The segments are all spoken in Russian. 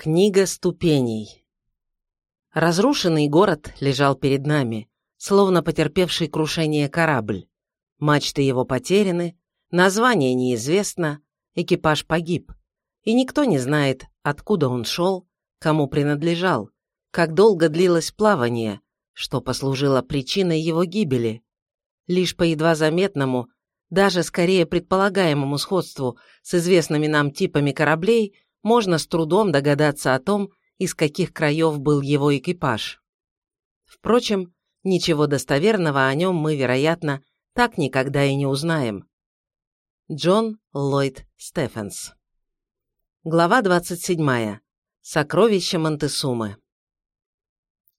Книга ступеней. Разрушенный город лежал перед нами, словно потерпевший крушение корабль. Мачты его потеряны, название неизвестно, экипаж погиб, и никто не знает, откуда он шел, кому принадлежал, как долго длилось плавание, что послужило причиной его гибели. Лишь по едва заметному, даже скорее предполагаемому сходству с известными нам типами кораблей – можно с трудом догадаться о том, из каких краев был его экипаж. Впрочем, ничего достоверного о нем мы, вероятно, так никогда и не узнаем. Джон Ллойд Стефенс Глава 27. Сокровища Монтесумы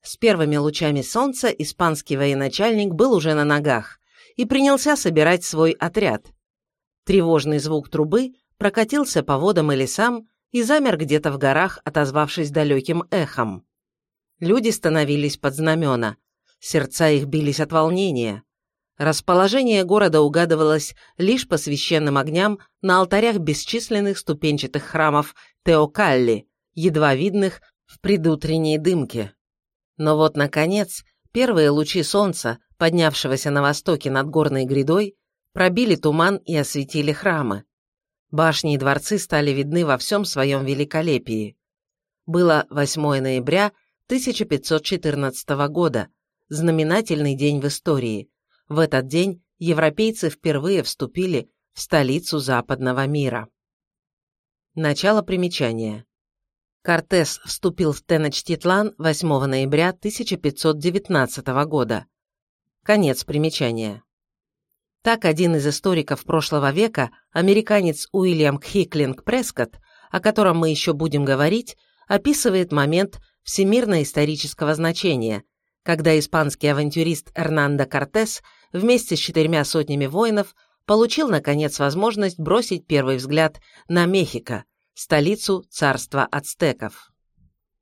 С первыми лучами солнца испанский военачальник был уже на ногах и принялся собирать свой отряд. Тревожный звук трубы прокатился по водам и лесам, и замер где-то в горах, отозвавшись далеким эхом. Люди становились под знамена, сердца их бились от волнения. Расположение города угадывалось лишь по священным огням на алтарях бесчисленных ступенчатых храмов Теокалли, едва видных в предутренней дымке. Но вот, наконец, первые лучи солнца, поднявшегося на востоке над горной грядой, пробили туман и осветили храмы. Башни и дворцы стали видны во всем своем великолепии. Было 8 ноября 1514 года, знаменательный день в истории. В этот день европейцы впервые вступили в столицу западного мира. Начало примечания. Кортес вступил в Теночтитлан 8 ноября 1519 года. Конец примечания. Так один из историков прошлого века, американец Уильям Хиклинг Прескотт, о котором мы еще будем говорить, описывает момент всемирно-исторического значения, когда испанский авантюрист Эрнандо Кортес вместе с четырьмя сотнями воинов получил, наконец, возможность бросить первый взгляд на Мехико, столицу царства ацтеков.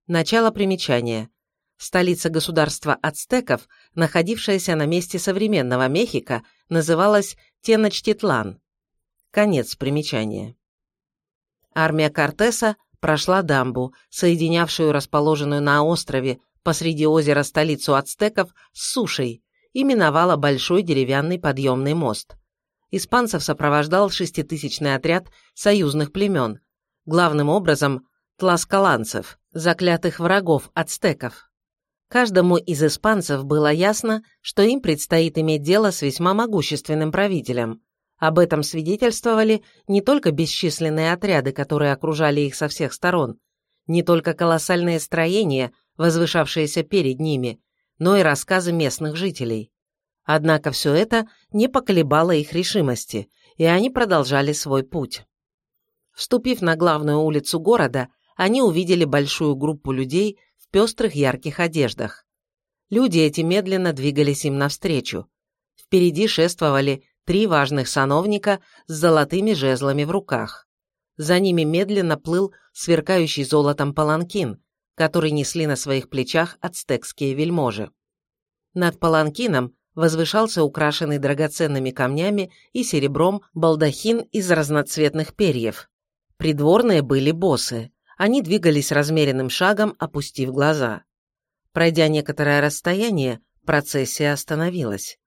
Начало примечания. Столица государства ацтеков, находившаяся на месте современного Мехико, называлась Теночтитлан. Конец примечания. Армия Кортеса прошла дамбу, соединявшую расположенную на острове посреди озера столицу ацтеков с сушей, и миновала большой деревянный подъемный мост. Испанцев сопровождал шеститысячный отряд союзных племен, главным образом тласкаланцев, заклятых врагов ацтеков. Каждому из испанцев было ясно, что им предстоит иметь дело с весьма могущественным правителем. Об этом свидетельствовали не только бесчисленные отряды, которые окружали их со всех сторон, не только колоссальные строения, возвышавшиеся перед ними, но и рассказы местных жителей. Однако все это не поколебало их решимости, и они продолжали свой путь. Вступив на главную улицу города, они увидели большую группу людей, пестрых ярких одеждах. Люди эти медленно двигались им навстречу. Впереди шествовали три важных сановника с золотыми жезлами в руках. За ними медленно плыл сверкающий золотом паланкин, который несли на своих плечах ацтекские вельможи. Над паланкином возвышался украшенный драгоценными камнями и серебром балдахин из разноцветных перьев. Придворные были боссы. Они двигались размеренным шагом, опустив глаза. Пройдя некоторое расстояние, процессия остановилась.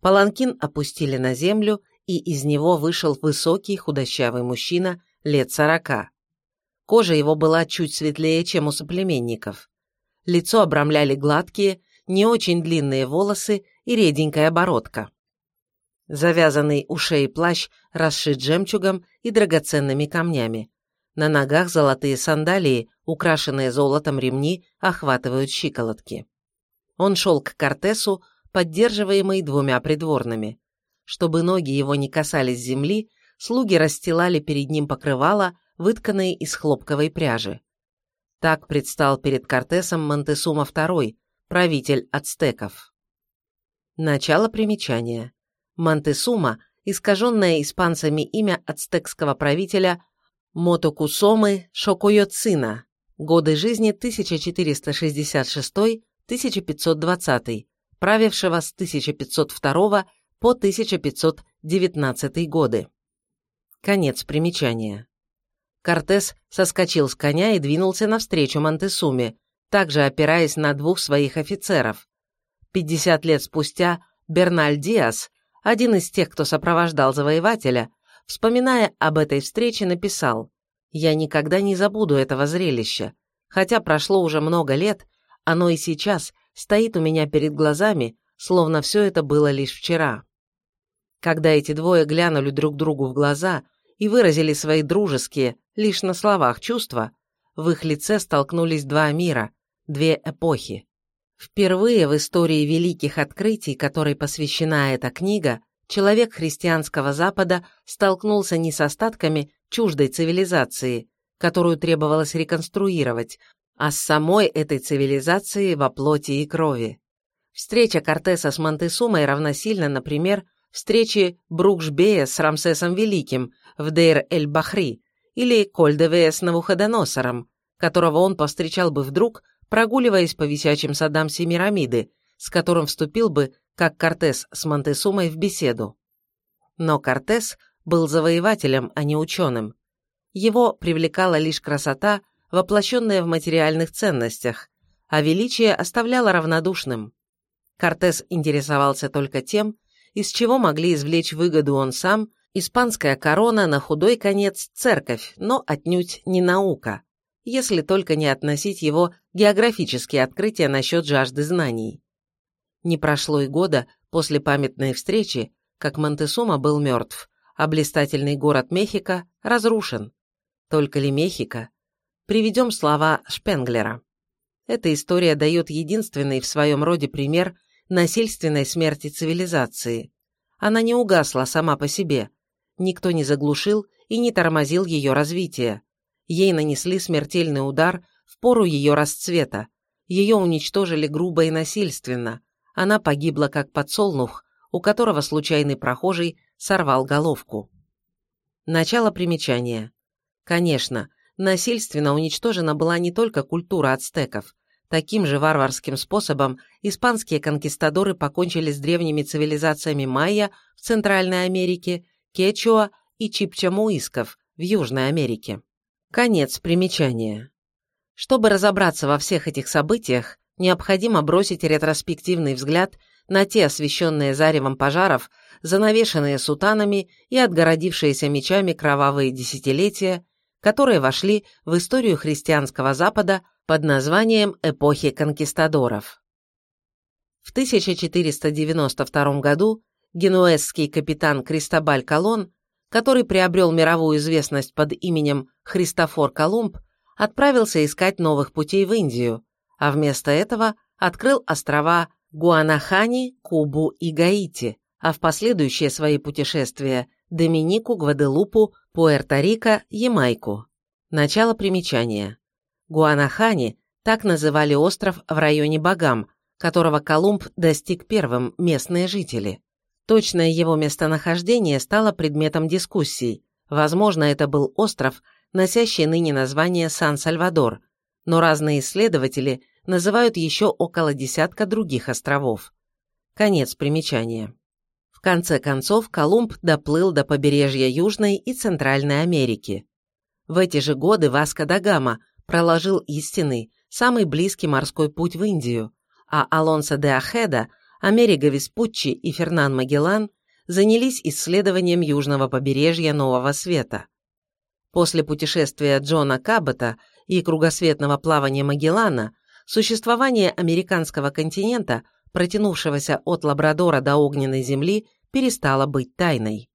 Паланкин опустили на землю, и из него вышел высокий худощавый мужчина лет сорока. Кожа его была чуть светлее, чем у соплеменников. Лицо обрамляли гладкие, не очень длинные волосы и реденькая бородка. Завязанный у шеи плащ расшит жемчугом и драгоценными камнями. На ногах золотые сандалии, украшенные золотом ремни, охватывают щиколотки. Он шел к Кортесу, поддерживаемый двумя придворными. Чтобы ноги его не касались земли, слуги расстилали перед ним покрывала, вытканные из хлопковой пряжи. Так предстал перед Кортесом Монтесума II, правитель ацтеков. Начало примечания. Монтесума – искаженное испанцами имя ацтекского правителя Мотокусомы Шокойоцина. Годы жизни 1466-1520, правившего с 1502 по 1519 годы. Конец примечания. Кортес соскочил с коня и двинулся навстречу Монтесуме, также опираясь на двух своих офицеров. 50 лет спустя Берналь Диас, один из тех, кто сопровождал завоевателя, вспоминая об этой встрече, написал «Я никогда не забуду этого зрелища. Хотя прошло уже много лет, оно и сейчас стоит у меня перед глазами, словно все это было лишь вчера». Когда эти двое глянули друг другу в глаза и выразили свои дружеские, лишь на словах чувства, в их лице столкнулись два мира, две эпохи. Впервые в истории великих открытий, которой посвящена эта книга, человек христианского Запада столкнулся не с остатками чуждой цивилизации, которую требовалось реконструировать, а с самой этой цивилизацией во плоти и крови. Встреча Кортеса с Монтесумой равносильна, например, встрече Брукшбея с Рамсесом Великим в Дейр-эль-Бахри или Кольдевея с Навуходоносором, которого он повстречал бы вдруг прогуливаясь по висячим садам Семирамиды, с которым вступил бы, как Кортес с Монтесумой, в беседу. Но Кортес был завоевателем, а не ученым. Его привлекала лишь красота, воплощенная в материальных ценностях, а величие оставляло равнодушным. Кортес интересовался только тем, из чего могли извлечь выгоду он сам, испанская корона, на худой конец церковь, но отнюдь не наука если только не относить его географические открытия насчет жажды знаний. Не прошло и года после памятной встречи, как Монтесума был мертв, а блистательный город Мехико разрушен. Только ли Мехико? Приведем слова Шпенглера. Эта история дает единственный в своем роде пример насильственной смерти цивилизации. Она не угасла сама по себе. Никто не заглушил и не тормозил ее развитие. Ей нанесли смертельный удар в пору ее расцвета. Ее уничтожили грубо и насильственно. Она погибла как подсолнух, у которого случайный прохожий сорвал головку. Начало примечания. Конечно, насильственно уничтожена была не только культура ацтеков. Таким же варварским способом испанские конкистадоры покончили с древними цивилизациями майя в Центральной Америке, кечуа и чипчамуисков в Южной Америке. Конец примечания. Чтобы разобраться во всех этих событиях, необходимо бросить ретроспективный взгляд на те освещенные заревом пожаров, занавешенные сутанами и отгородившиеся мечами кровавые десятилетия, которые вошли в историю христианского Запада под названием эпохи конкистадоров. В 1492 году генуэзский капитан Кристобаль Колон который приобрел мировую известность под именем Христофор Колумб, отправился искать новых путей в Индию, а вместо этого открыл острова Гуанахани, Кубу и Гаити, а в последующие свои путешествия Доминику, Гваделупу, Пуэрто-Рико, Ямайку. Начало примечания. Гуанахани – так называли остров в районе Багам, которого Колумб достиг первым местные жители. Точное его местонахождение стало предметом дискуссий. Возможно, это был остров, носящий ныне название Сан-Сальвадор, но разные исследователи называют еще около десятка других островов. Конец примечания. В конце концов, Колумб доплыл до побережья Южной и Центральной Америки. В эти же годы Васко да Гама проложил истинный, самый близкий морской путь в Индию, а Алонсо де Ахеда Америго Веспуччи и Фернан Магеллан занялись исследованием южного побережья Нового Света. После путешествия Джона Каббета и кругосветного плавания Магеллана существование американского континента, протянувшегося от Лабрадора до Огненной Земли, перестало быть тайной.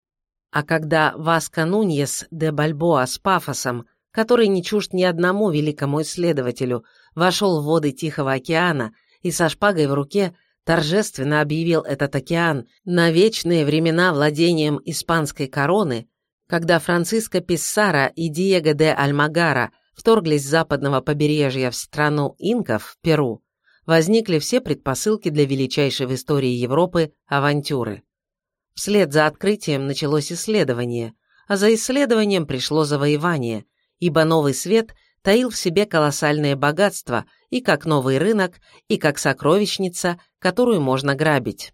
А когда Васко Нуньес де Бальбоа с пафосом, который не чужд ни одному великому исследователю, вошел в воды Тихого океана и со шпагой в руке торжественно объявил этот океан на вечные времена владением испанской короны, когда Франциско Писсара и Диего де Альмагара вторглись с западного побережья в страну инков, Перу, возникли все предпосылки для величайшей в истории Европы авантюры. Вслед за открытием началось исследование, а за исследованием пришло завоевание, ибо новый свет таил в себе колоссальное богатство и как новый рынок, и как сокровищница, которую можно грабить.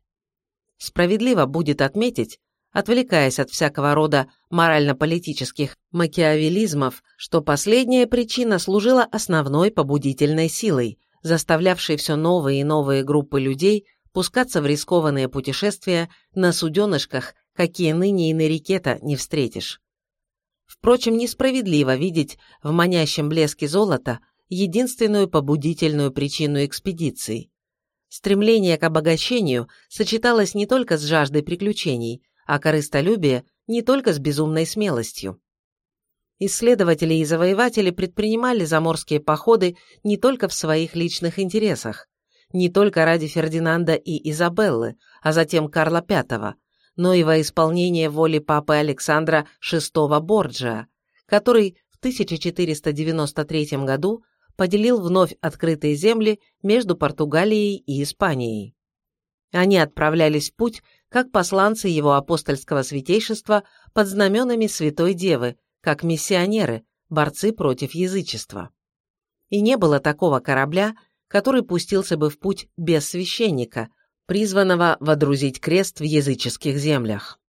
Справедливо будет отметить, отвлекаясь от всякого рода морально-политических макиавелизмов, что последняя причина служила основной побудительной силой, заставлявшей все новые и новые группы людей пускаться в рискованные путешествия на суденышках, какие ныне и на реке-то не встретишь. Впрочем, несправедливо видеть в манящем блеске золота единственную побудительную причину экспедиции. Стремление к обогащению сочеталось не только с жаждой приключений, а корыстолюбие не только с безумной смелостью. Исследователи и завоеватели предпринимали заморские походы не только в своих личных интересах, не только ради Фердинанда и Изабеллы, а затем Карла V, но и во исполнение воли папы Александра VI Борджиа, который в 1493 году поделил вновь открытые земли между Португалией и Испанией. Они отправлялись в путь как посланцы его апостольского святейшества под знаменами Святой Девы, как миссионеры, борцы против язычества. И не было такого корабля, который пустился бы в путь без священника, призванного водрузить крест в языческих землях.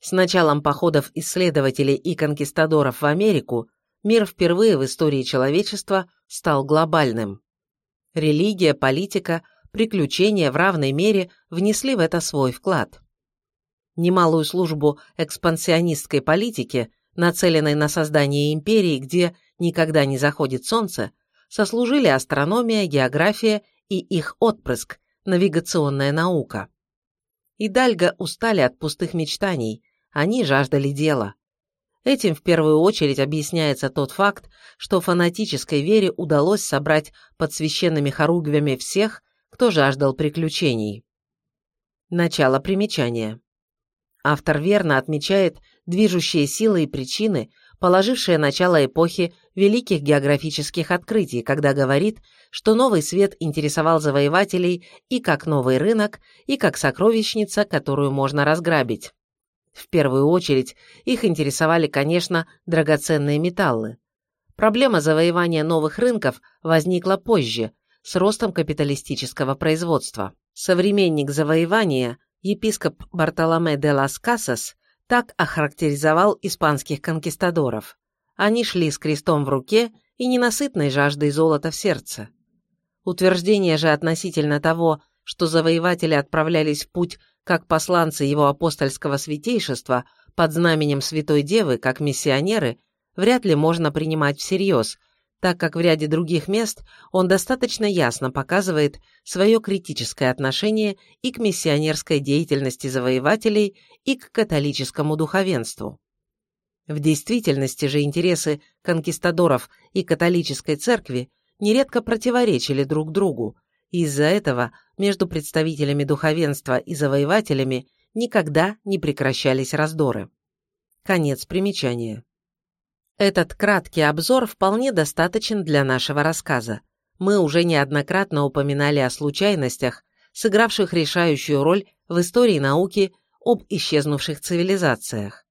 С началом походов исследователей и конкистадоров в Америку мир впервые в истории человечества стал глобальным. Религия, политика, приключения в равной мере внесли в это свой вклад. Немалую службу экспансионистской политики, нацеленной на создание империи, где никогда не заходит солнце, сослужили астрономия, география и их отпрыск – навигационная наука. И Дальга устали от пустых мечтаний, они жаждали дела. Этим в первую очередь объясняется тот факт, что фанатической вере удалось собрать под священными хоругвями всех, кто жаждал приключений. Начало примечания. Автор верно отмечает движущие силы и причины, положившие начало эпохи великих географических открытий, когда говорит, что новый свет интересовал завоевателей и как новый рынок, и как сокровищница, которую можно разграбить. В первую очередь их интересовали, конечно, драгоценные металлы. Проблема завоевания новых рынков возникла позже, с ростом капиталистического производства. Современник завоевания, епископ Бартоломе де лас Касас, так охарактеризовал испанских конкистадоров. Они шли с крестом в руке и ненасытной жаждой золота в сердце. Утверждение же относительно того, что завоеватели отправлялись в путь как посланцы его апостольского святейшества под знаменем Святой Девы, как миссионеры, вряд ли можно принимать всерьез, так как в ряде других мест он достаточно ясно показывает свое критическое отношение и к миссионерской деятельности завоевателей, и к католическому духовенству. В действительности же интересы конкистадоров и католической церкви нередко противоречили друг другу, и из-за этого между представителями духовенства и завоевателями никогда не прекращались раздоры. Конец примечания. Этот краткий обзор вполне достаточен для нашего рассказа. Мы уже неоднократно упоминали о случайностях, сыгравших решающую роль в истории науки об исчезнувших цивилизациях.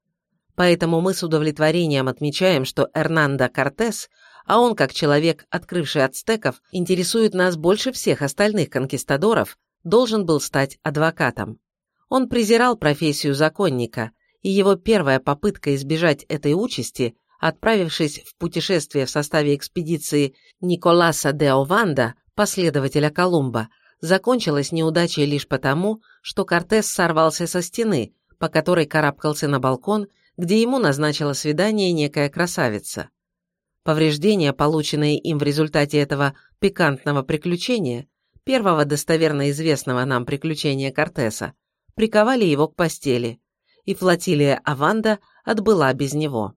Поэтому мы с удовлетворением отмечаем, что Эрнандо Кортес, а он как человек, открывший ацтеков, интересует нас больше всех остальных конкистадоров, должен был стать адвокатом. Он презирал профессию законника, и его первая попытка избежать этой участи – отправившись в путешествие в составе экспедиции Николаса де Ованда, последователя Колумба, закончилась неудачей лишь потому, что Кортес сорвался со стены, по которой карабкался на балкон, где ему назначила свидание некая красавица. Повреждения, полученные им в результате этого пикантного приключения, первого достоверно известного нам приключения Кортеса, приковали его к постели, и флотилия Аванда отбыла без него.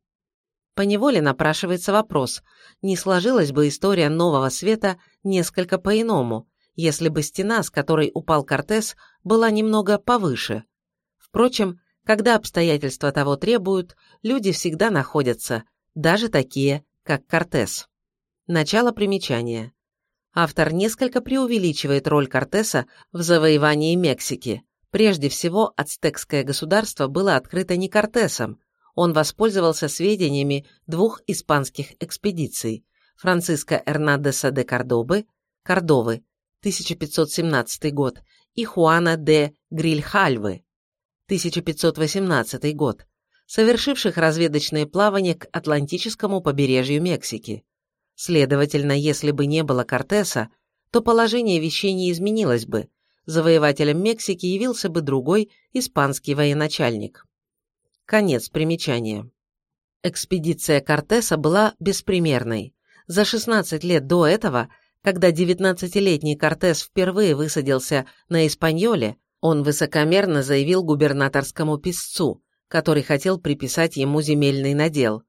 Поневоле напрашивается вопрос, не сложилась бы история Нового Света несколько по-иному, если бы стена, с которой упал Кортес, была немного повыше. Впрочем, когда обстоятельства того требуют, люди всегда находятся, даже такие, как Кортес. Начало примечания. Автор несколько преувеличивает роль Кортеса в завоевании Мексики. Прежде всего, ацтекское государство было открыто не Кортесом, он воспользовался сведениями двух испанских экспедиций Франциско Эрнандеса де Кордобы, Кордовы, 1517 год, и Хуана де Грильхальвы, 1518 год, совершивших разведочные плавания к Атлантическому побережью Мексики. Следовательно, если бы не было Кортеса, то положение вещей не изменилось бы, завоевателем Мексики явился бы другой испанский военачальник. Конец примечания. Экспедиция Кортеса была беспримерной. За 16 лет до этого, когда 19-летний Кортес впервые высадился на Испаньоле, он высокомерно заявил губернаторскому писцу, который хотел приписать ему земельный надел.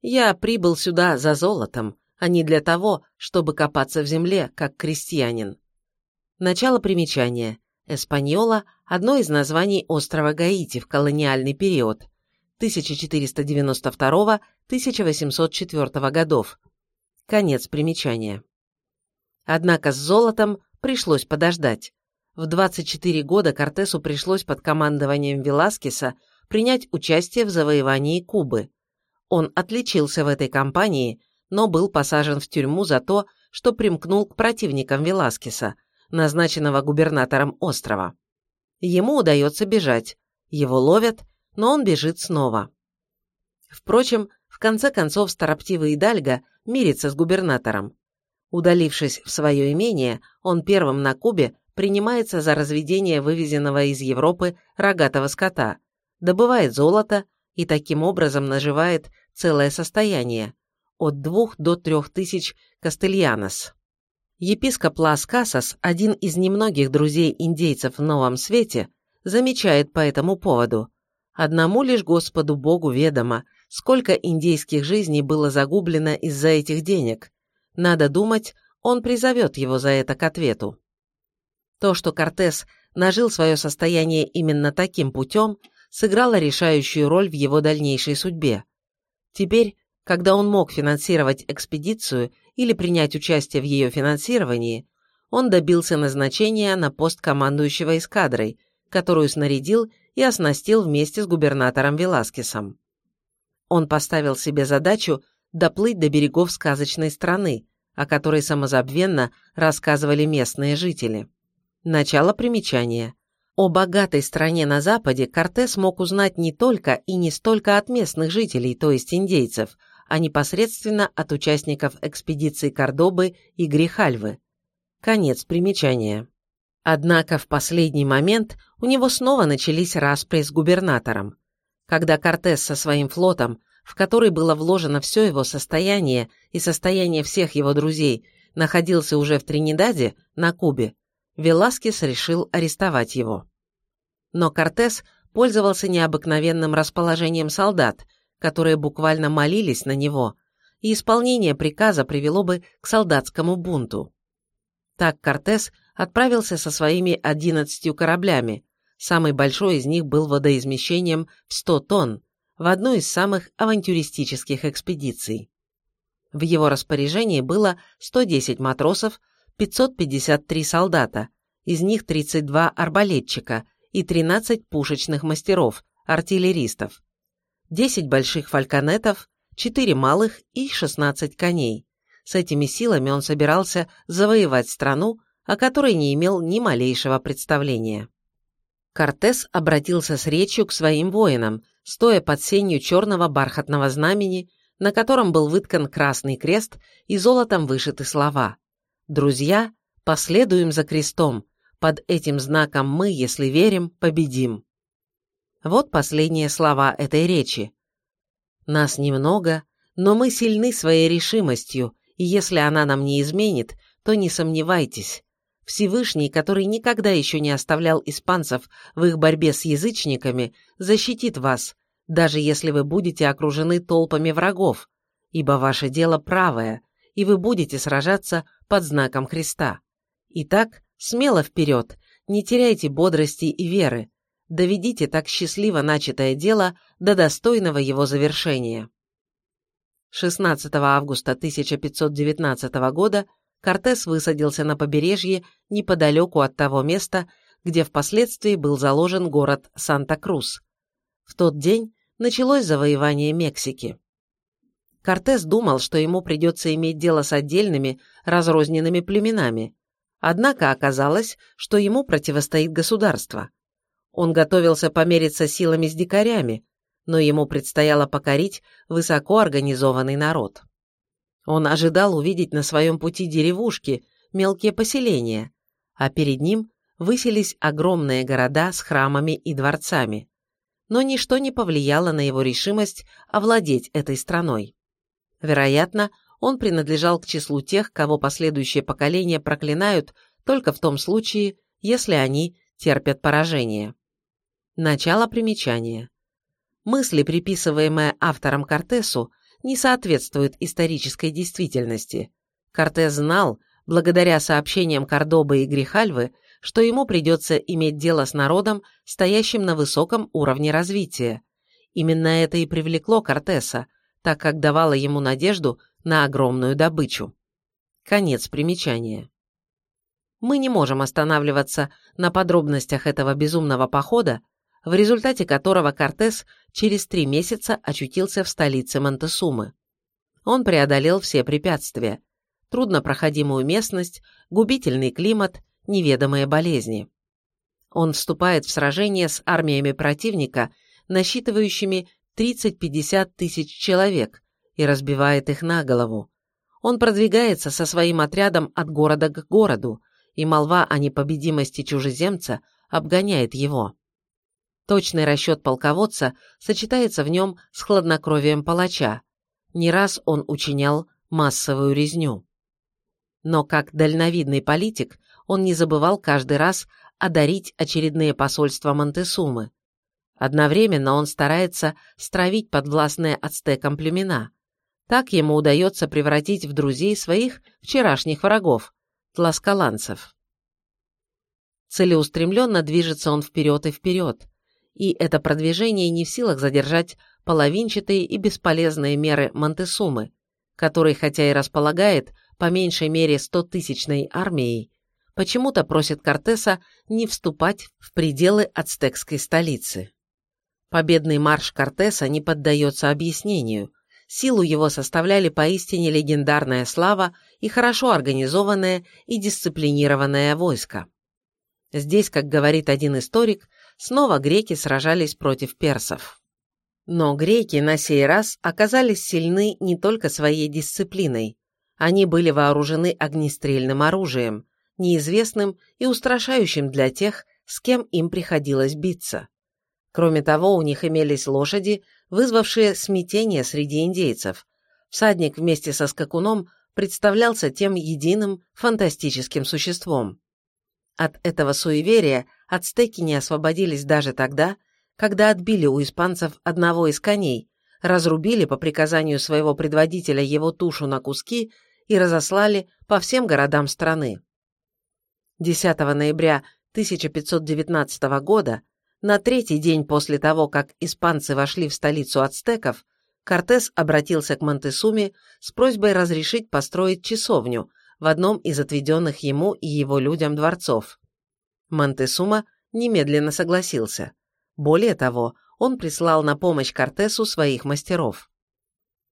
«Я прибыл сюда за золотом, а не для того, чтобы копаться в земле, как крестьянин». Начало примечания. Эспаньола – одно из названий острова Гаити в колониальный период 1492-1804 годов. Конец примечания. Однако с золотом пришлось подождать. В 24 года Кортесу пришлось под командованием Веласкеса принять участие в завоевании Кубы. Он отличился в этой кампании, но был посажен в тюрьму за то, что примкнул к противникам Веласкеса – назначенного губернатором острова. Ему удается бежать, его ловят, но он бежит снова. Впрочем, в конце концов строптивый Идальго мирится с губернатором. Удалившись в свое имение, он первым на Кубе принимается за разведение вывезенного из Европы рогатого скота, добывает золото и таким образом наживает целое состояние – от двух до трех тысяч кастельянос. Епископ Лас Касас, один из немногих друзей индейцев в Новом Свете, замечает по этому поводу. Одному лишь Господу Богу ведомо, сколько индейских жизней было загублено из-за этих денег. Надо думать, он призовет его за это к ответу. То, что Кортес нажил свое состояние именно таким путем, сыграло решающую роль в его дальнейшей судьбе. Теперь, когда он мог финансировать экспедицию или принять участие в ее финансировании, он добился назначения на пост командующего эскадрой, которую снарядил и оснастил вместе с губернатором Веласкесом. Он поставил себе задачу доплыть до берегов сказочной страны, о которой самозабвенно рассказывали местные жители. Начало примечания. О богатой стране на Западе Кортес мог узнать не только и не столько от местных жителей, то есть индейцев, а непосредственно от участников экспедиции Кордобы и Грихальвы. Конец примечания. Однако в последний момент у него снова начались распри с губернатором. Когда Кортес со своим флотом, в который было вложено все его состояние и состояние всех его друзей, находился уже в Тринидаде, на Кубе, Веласкес решил арестовать его. Но Кортес пользовался необыкновенным расположением солдат – которые буквально молились на него, и исполнение приказа привело бы к солдатскому бунту. Так Кортес отправился со своими 11 кораблями, самый большой из них был водоизмещением в 100 тонн, в одну из самых авантюристических экспедиций. В его распоряжении было 110 матросов, 553 солдата, из них 32 арбалетчика и 13 пушечных мастеров, артиллеристов. 10 больших фальконетов, 4 малых и 16 коней. С этими силами он собирался завоевать страну, о которой не имел ни малейшего представления. Кортес обратился с речью к своим воинам, стоя под сенью черного бархатного знамени, на котором был выткан красный крест и золотом вышиты слова «Друзья, последуем за крестом, под этим знаком мы, если верим, победим». Вот последние слова этой речи. «Нас немного, но мы сильны своей решимостью, и если она нам не изменит, то не сомневайтесь. Всевышний, который никогда еще не оставлял испанцев в их борьбе с язычниками, защитит вас, даже если вы будете окружены толпами врагов, ибо ваше дело правое, и вы будете сражаться под знаком Христа. Итак, смело вперед, не теряйте бодрости и веры, доведите так счастливо начатое дело до достойного его завершения. 16 августа 1519 года Кортес высадился на побережье неподалеку от того места, где впоследствии был заложен город Санта-Крус. В тот день началось завоевание Мексики. Кортес думал, что ему придется иметь дело с отдельными, разрозненными племенами, однако оказалось, что ему противостоит государство. Он готовился помериться силами с дикарями, но ему предстояло покорить высоко организованный народ. Он ожидал увидеть на своем пути деревушки, мелкие поселения, а перед ним высились огромные города с храмами и дворцами. Но ничто не повлияло на его решимость овладеть этой страной. Вероятно, он принадлежал к числу тех, кого последующие поколения проклинают только в том случае, если они терпят поражение. Начало примечания. Мысли, приписываемые автором Кортесу, не соответствуют исторической действительности. Кортес знал, благодаря сообщениям Кордобы и Грихальвы, что ему придется иметь дело с народом, стоящим на высоком уровне развития. Именно это и привлекло Кортеса, так как давало ему надежду на огромную добычу. Конец примечания. Мы не можем останавливаться на подробностях этого безумного похода, в результате которого Кортес через три месяца очутился в столице Монтесумы. Он преодолел все препятствия – труднопроходимую местность, губительный климат, неведомые болезни. Он вступает в сражение с армиями противника, насчитывающими 30-50 тысяч человек, и разбивает их на голову. Он продвигается со своим отрядом от города к городу, и молва о непобедимости чужеземца обгоняет его. Точный расчет полководца сочетается в нем с хладнокровием палача. Не раз он учинял массовую резню. Но как дальновидный политик он не забывал каждый раз одарить очередные посольства Монтесумы. Одновременно он старается стравить подвластные ацтекам племена. Так ему удается превратить в друзей своих вчерашних врагов – тласкаланцев. Целеустремленно движется он вперед и вперед, и это продвижение не в силах задержать половинчатые и бесполезные меры Монтесумы, который, хотя и располагает по меньшей мере 100-тысячной армией, почему-то просит Кортеса не вступать в пределы ацтекской столицы. Победный марш Кортеса не поддается объяснению. Силу его составляли поистине легендарная слава и хорошо организованное и дисциплинированное войско. Здесь, как говорит один историк, снова греки сражались против персов. Но греки на сей раз оказались сильны не только своей дисциплиной. Они были вооружены огнестрельным оружием, неизвестным и устрашающим для тех, с кем им приходилось биться. Кроме того, у них имелись лошади, вызвавшие смятение среди индейцев. Всадник вместе со скакуном представлялся тем единым фантастическим существом. От этого суеверия ацтеки не освободились даже тогда, когда отбили у испанцев одного из коней, разрубили по приказанию своего предводителя его тушу на куски и разослали по всем городам страны. 10 ноября 1519 года, на третий день после того, как испанцы вошли в столицу ацтеков, Кортес обратился к Монтесуме с просьбой разрешить построить часовню в одном из отведенных ему и его людям дворцов. Монтесума немедленно согласился. Более того, он прислал на помощь Кортесу своих мастеров.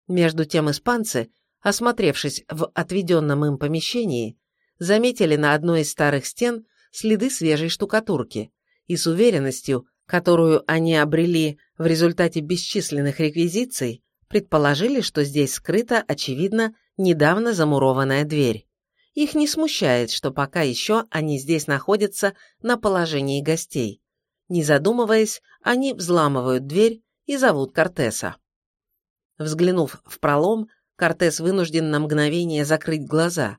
Между тем испанцы, осмотревшись в отведенном им помещении, заметили на одной из старых стен следы свежей штукатурки и с уверенностью, которую они обрели в результате бесчисленных реквизиций, предположили, что здесь скрыта, очевидно, недавно замурованная дверь. Их не смущает, что пока еще они здесь находятся на положении гостей. Не задумываясь, они взламывают дверь и зовут Кортеса. Взглянув в пролом, Кортес вынужден на мгновение закрыть глаза.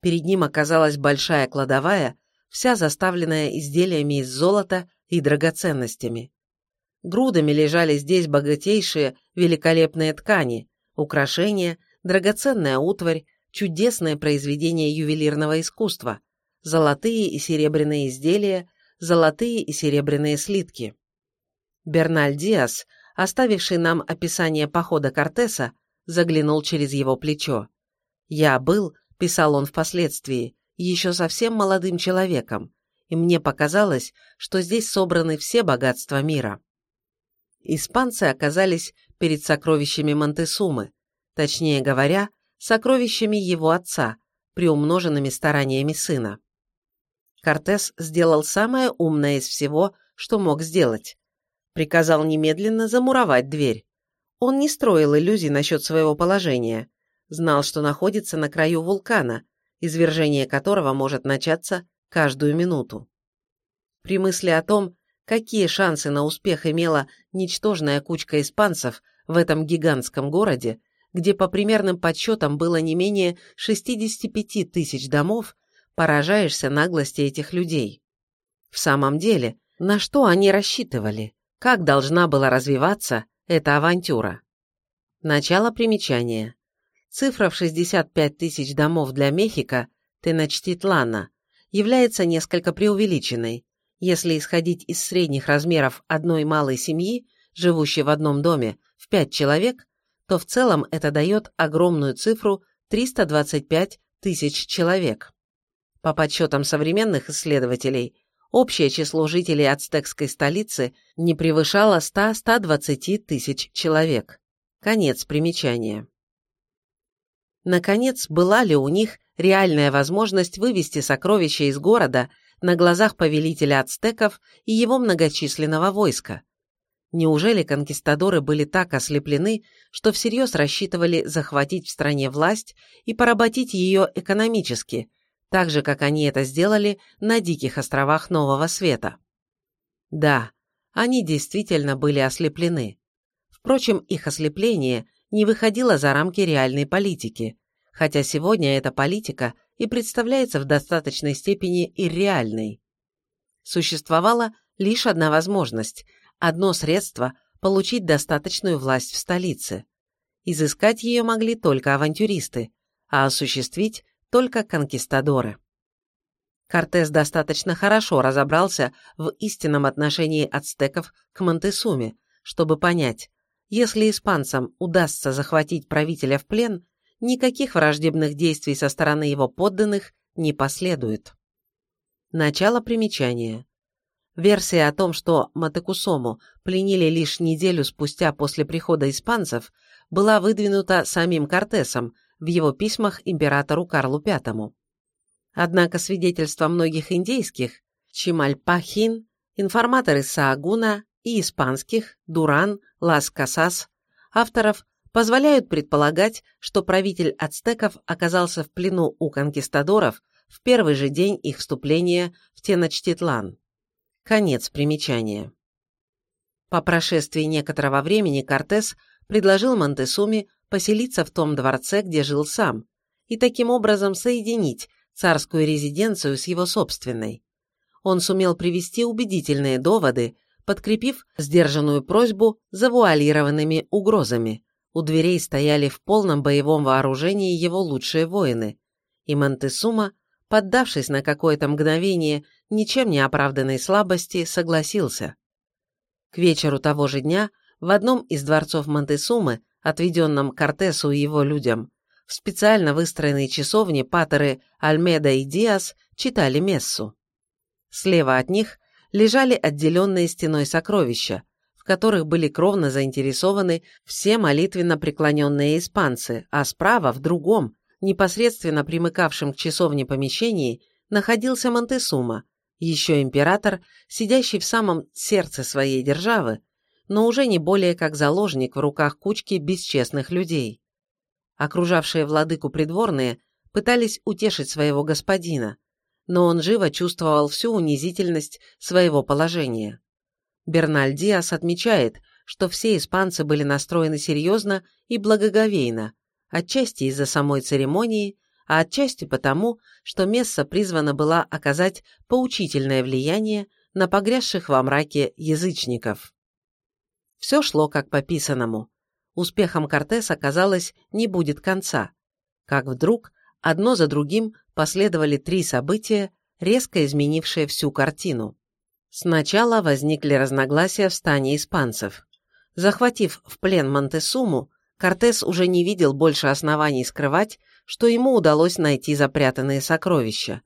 Перед ним оказалась большая кладовая, вся заставленная изделиями из золота и драгоценностями. Грудами лежали здесь богатейшие, великолепные ткани, украшения, драгоценная утварь, чудесное произведение ювелирного искусства, золотые и серебряные изделия, золотые и серебряные слитки. Берналь Диас, оставивший нам описание похода Кортеса, заглянул через его плечо. «Я был писал он впоследствии, еще совсем молодым человеком, и мне показалось, что здесь собраны все богатства мира. Испанцы оказались перед сокровищами Монтесумы, точнее говоря, сокровищами его отца, приумноженными стараниями сына. Кортес сделал самое умное из всего, что мог сделать. Приказал немедленно замуровать дверь. Он не строил иллюзий насчет своего положения. Знал, что находится на краю вулкана, извержение которого может начаться каждую минуту. При мысли о том, какие шансы на успех имела ничтожная кучка испанцев в этом гигантском городе, где по примерным подсчетам было не менее 65 тысяч домов, поражаешься наглости этих людей. В самом деле, на что они рассчитывали? Как должна была развиваться эта авантюра? Начало примечания. Цифра в 65 тысяч домов для Мехико, Теночтитлана, является несколько преувеличенной, если исходить из средних размеров одной малой семьи, живущей в одном доме, в 5 человек, то в целом это дает огромную цифру 325 тысяч человек. По подсчетам современных исследователей, общее число жителей ацтекской столицы не превышало 100-120 тысяч человек. Конец примечания. Наконец, была ли у них реальная возможность вывести сокровища из города на глазах повелителя ацтеков и его многочисленного войска? Неужели конкистадоры были так ослеплены, что всерьез рассчитывали захватить в стране власть и поработить ее экономически, так же, как они это сделали на диких островах Нового Света? Да, они действительно были ослеплены. Впрочем, их ослепление не выходило за рамки реальной политики, хотя сегодня эта политика и представляется в достаточной степени ирреальной. Существовала лишь одна возможность – одно средство получить достаточную власть в столице. Изыскать ее могли только авантюристы, а осуществить только конкистадоры. Кортес достаточно хорошо разобрался в истинном отношении ацтеков к Монтесуме, чтобы понять, если испанцам удастся захватить правителя в плен, никаких враждебных действий со стороны его подданных не последует. Начало примечания. Версия о том, что Матекусому пленили лишь неделю спустя после прихода испанцев, была выдвинута самим Кортесом в его письмах императору Карлу V. Однако свидетельства многих индейских, Чимальпахин, информаторы Саагуна и испанских, Дуран, Лас-Касас, авторов позволяют предполагать, что правитель ацтеков оказался в плену у конкистадоров в первый же день их вступления в Теночтитлан. Конец примечания. По прошествии некоторого времени Кортес предложил Монтесуме поселиться в том дворце, где жил сам, и таким образом соединить царскую резиденцию с его собственной. Он сумел привести убедительные доводы, подкрепив сдержанную просьбу завуалированными угрозами. У дверей стояли в полном боевом вооружении его лучшие воины, и Монтесума поддавшись на какое-то мгновение ничем не оправданной слабости, согласился. К вечеру того же дня в одном из дворцов Монтесумы, отведенном Кортесу и его людям, в специально выстроенной часовне патеры Альмеда и Диас читали мессу. Слева от них лежали отделенные стеной сокровища, в которых были кровно заинтересованы все молитвенно преклоненные испанцы, а справа, в другом, непосредственно примыкавшем к часовне помещении, находился Монтесума, еще император, сидящий в самом сердце своей державы, но уже не более как заложник в руках кучки бесчестных людей. Окружавшие владыку придворные пытались утешить своего господина, но он живо чувствовал всю унизительность своего положения. Берналь Диас отмечает, что все испанцы были настроены серьезно и благоговейно, отчасти из-за самой церемонии, а отчасти потому, что Месса призвана была оказать поучительное влияние на погрязших во мраке язычников. Все шло как по писанному. Успехом Кортеса, казалось, не будет конца. Как вдруг, одно за другим последовали три события, резко изменившие всю картину. Сначала возникли разногласия в стане испанцев. Захватив в плен Монтесуму, Кортес уже не видел больше оснований скрывать, что ему удалось найти запрятанные сокровища.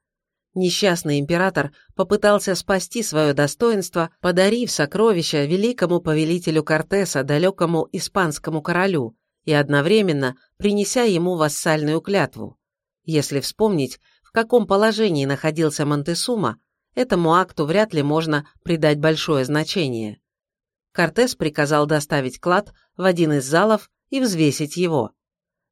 Несчастный император попытался спасти свое достоинство, подарив сокровища великому повелителю Кортеса, далекому испанскому королю, и одновременно принеся ему вассальную клятву. Если вспомнить, в каком положении находился Монтесума, этому акту вряд ли можно придать большое значение. Кортес приказал доставить клад в один из залов и взвесить его.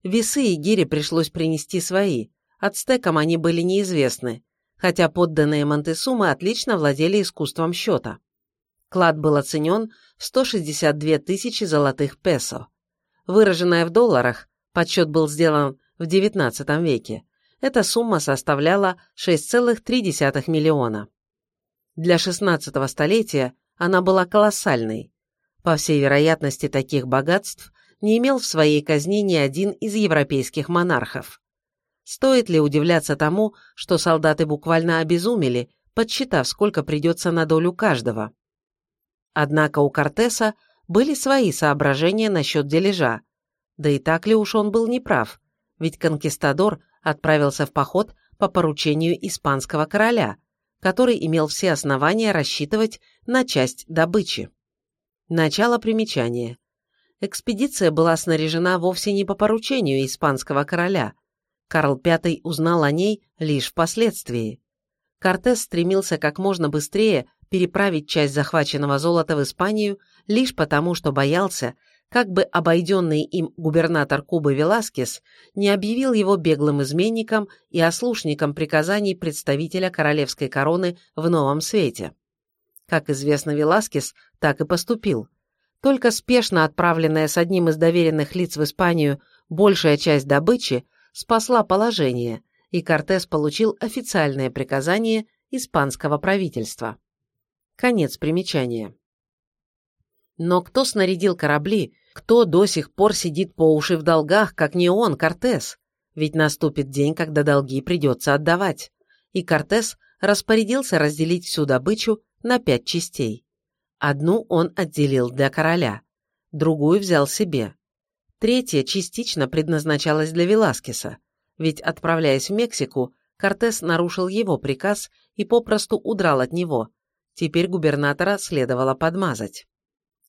Весы и гири пришлось принести свои, ацтекам они были неизвестны, хотя подданные Монтесумы отлично владели искусством счета. Клад был оценен в 162 тысячи золотых песо. Выраженная в долларах, подсчет был сделан в XIX веке, эта сумма составляла 6,3 миллиона. Для XVI столетия она была колоссальной. По всей вероятности, таких богатств не имел в своей казне ни один из европейских монархов. Стоит ли удивляться тому, что солдаты буквально обезумели, подсчитав, сколько придется на долю каждого? Однако у Кортеса были свои соображения насчет дележа. Да и так ли уж он был неправ, ведь конкистадор отправился в поход по поручению испанского короля, который имел все основания рассчитывать на часть добычи. Начало примечания. Экспедиция была снаряжена вовсе не по поручению испанского короля. Карл V узнал о ней лишь впоследствии. Кортес стремился как можно быстрее переправить часть захваченного золота в Испанию лишь потому, что боялся, как бы обойденный им губернатор Кубы Веласкес не объявил его беглым изменником и ослушником приказаний представителя королевской короны в Новом Свете. Как известно, Веласкес так и поступил – только спешно отправленная с одним из доверенных лиц в Испанию большая часть добычи спасла положение, и Кортес получил официальное приказание испанского правительства. Конец примечания. Но кто снарядил корабли, кто до сих пор сидит по уши в долгах, как не он, Кортес? Ведь наступит день, когда долги придется отдавать. И Кортес распорядился разделить всю добычу на пять частей. Одну он отделил для короля, другую взял себе. Третья частично предназначалась для Веласкеса, ведь, отправляясь в Мексику, Кортес нарушил его приказ и попросту удрал от него. Теперь губернатора следовало подмазать.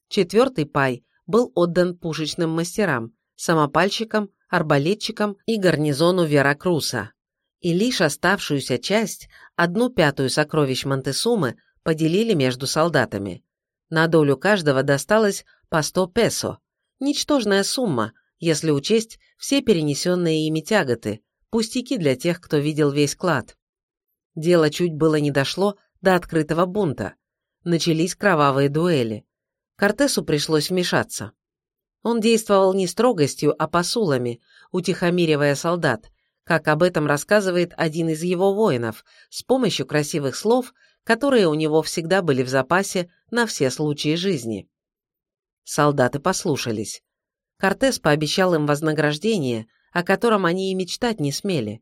Четвертый пай был отдан пушечным мастерам, самопальщикам, арбалетчикам и гарнизону Веракруса. И лишь оставшуюся часть, одну пятую сокровищ Монтесумы, поделили между солдатами. На долю каждого досталось по 100 песо. Ничтожная сумма, если учесть все перенесенные ими тяготы, пустяки для тех, кто видел весь клад. Дело чуть было не дошло до открытого бунта. Начались кровавые дуэли. Кортесу пришлось вмешаться. Он действовал не строгостью, а посулами, утихомиривая солдат, как об этом рассказывает один из его воинов, с помощью красивых слов которые у него всегда были в запасе на все случаи жизни. Солдаты послушались. Кортес пообещал им вознаграждение, о котором они и мечтать не смели.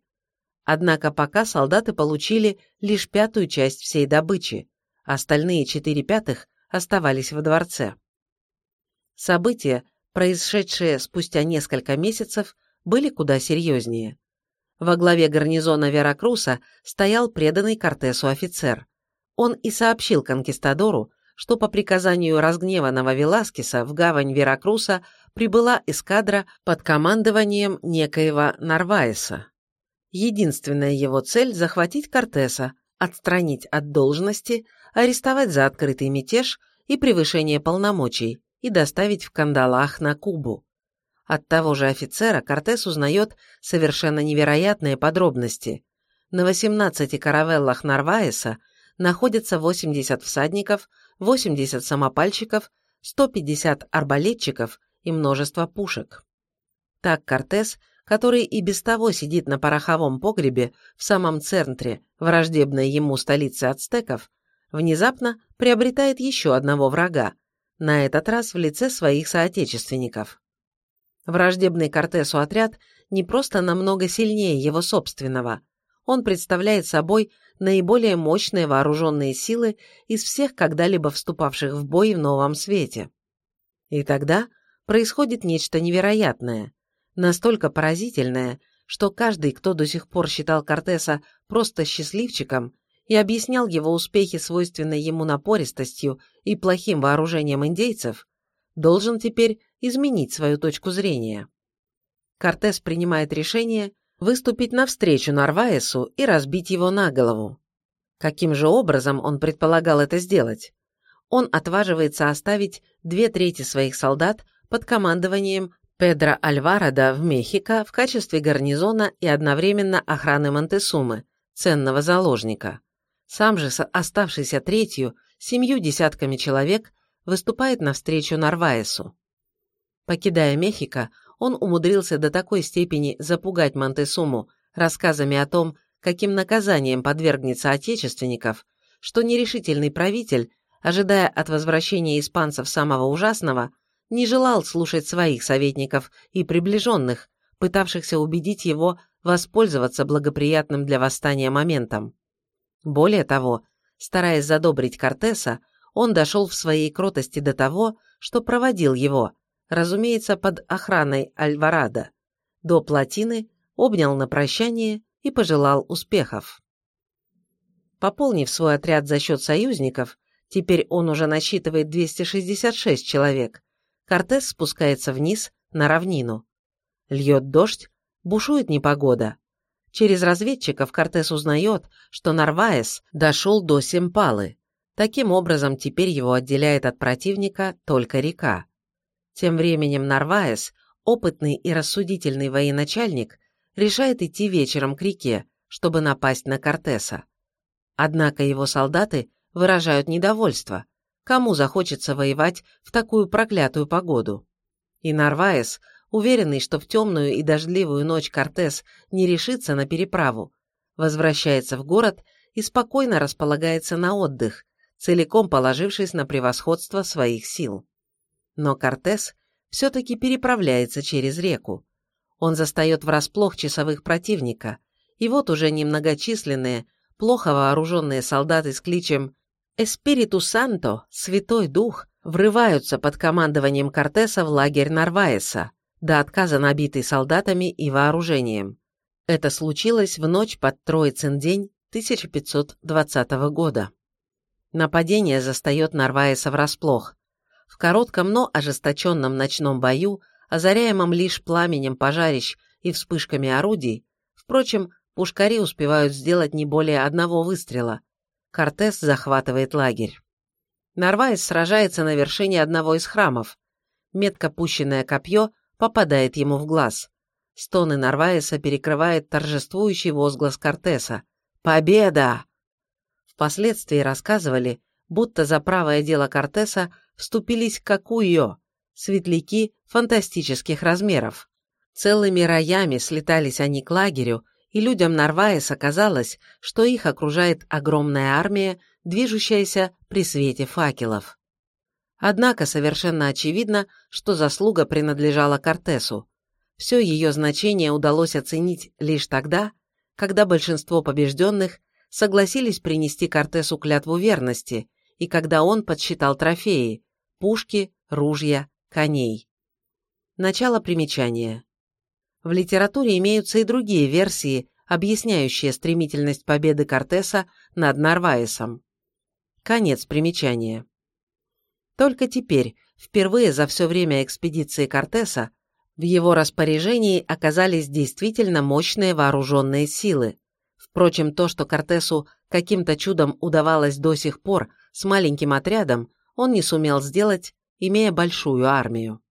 Однако пока солдаты получили лишь пятую часть всей добычи, остальные четыре пятых оставались во дворце. События, происшедшие спустя несколько месяцев, были куда серьезнее. Во главе гарнизона Веракруса стоял преданный Кортесу офицер он и сообщил конкистадору, что по приказанию разгневанного Веласкеса в гавань Веракруса прибыла эскадра под командованием некоего Нарваеса. Единственная его цель – захватить Кортеса, отстранить от должности, арестовать за открытый мятеж и превышение полномочий и доставить в кандалах на Кубу. От того же офицера Кортес узнает совершенно невероятные подробности. На 18 каравеллах Нарваеса находятся 80 всадников, 80 самопальщиков, 150 арбалетчиков и множество пушек. Так Кортес, который и без того сидит на пороховом погребе в самом центре враждебной ему столицы ацтеков, внезапно приобретает еще одного врага, на этот раз в лице своих соотечественников. Враждебный Кортесу отряд не просто намного сильнее его собственного, он представляет собой наиболее мощные вооруженные силы из всех когда-либо вступавших в бой в новом свете. И тогда происходит нечто невероятное, настолько поразительное, что каждый, кто до сих пор считал Кортеса просто счастливчиком и объяснял его успехи свойственной ему напористостью и плохим вооружением индейцев, должен теперь изменить свою точку зрения. Кортес принимает решение выступить навстречу Нарваесу и разбить его на голову. Каким же образом он предполагал это сделать? Он отваживается оставить две трети своих солдат под командованием Педро Альварадо в Мехико в качестве гарнизона и одновременно охраны Монтесумы, ценного заложника. Сам же с оставшейся третью, семью десятками человек, выступает навстречу Нарваесу. Покидая Мехико, он умудрился до такой степени запугать Монтесуму рассказами о том, каким наказанием подвергнется отечественников, что нерешительный правитель, ожидая от возвращения испанцев самого ужасного, не желал слушать своих советников и приближенных, пытавшихся убедить его воспользоваться благоприятным для восстания моментом. Более того, стараясь задобрить Кортеса, он дошел в своей кротости до того, что проводил его, разумеется, под охраной Альварадо, до плотины, обнял на прощание и пожелал успехов. Пополнив свой отряд за счет союзников, теперь он уже насчитывает 266 человек, Кортес спускается вниз, на равнину. Льет дождь, бушует непогода. Через разведчиков Кортес узнает, что Нарваес дошел до Семпалы. Таким образом, теперь его отделяет от противника только река. Тем временем Нарваес, опытный и рассудительный военачальник, решает идти вечером к реке, чтобы напасть на Кортеса. Однако его солдаты выражают недовольство. Кому захочется воевать в такую проклятую погоду? И Нарваес, уверенный, что в темную и дождливую ночь Кортес не решится на переправу, возвращается в город и спокойно располагается на отдых, целиком положившись на превосходство своих сил. Но Кортес все-таки переправляется через реку. Он застает врасплох часовых противника, и вот уже немногочисленные, плохо вооруженные солдаты с кличем «Эспириту Санто», «Святой Дух», врываются под командованием Кортеса в лагерь Нарваеса, до отказа набитый солдатами и вооружением. Это случилось в ночь под Троицын день 1520 года. Нападение застает Нарваеса врасплох. В коротком, но ожесточенном ночном бою, озаряемом лишь пламенем пожарищ и вспышками орудий, впрочем, пушкари успевают сделать не более одного выстрела. Кортес захватывает лагерь. Нарваес сражается на вершине одного из храмов. Метко пущенное копье попадает ему в глаз. Стоны Нарваеса перекрывает торжествующий возглас Кортеса. «Победа!» Впоследствии рассказывали, будто за правое дело Кортеса вступились Кокуйо, светляки фантастических размеров. Целыми роями слетались они к лагерю, и людям Нарваеса казалось, что их окружает огромная армия, движущаяся при свете факелов. Однако совершенно очевидно, что заслуга принадлежала Кортесу. Все ее значение удалось оценить лишь тогда, когда большинство побежденных согласились принести Кортесу клятву верности, и когда он подсчитал трофеи – пушки, ружья, коней. Начало примечания. В литературе имеются и другие версии, объясняющие стремительность победы Кортеса над Нарваесом. Конец примечания. Только теперь, впервые за все время экспедиции Кортеса, в его распоряжении оказались действительно мощные вооруженные силы, Впрочем, то, что Кортесу каким-то чудом удавалось до сих пор с маленьким отрядом, он не сумел сделать, имея большую армию.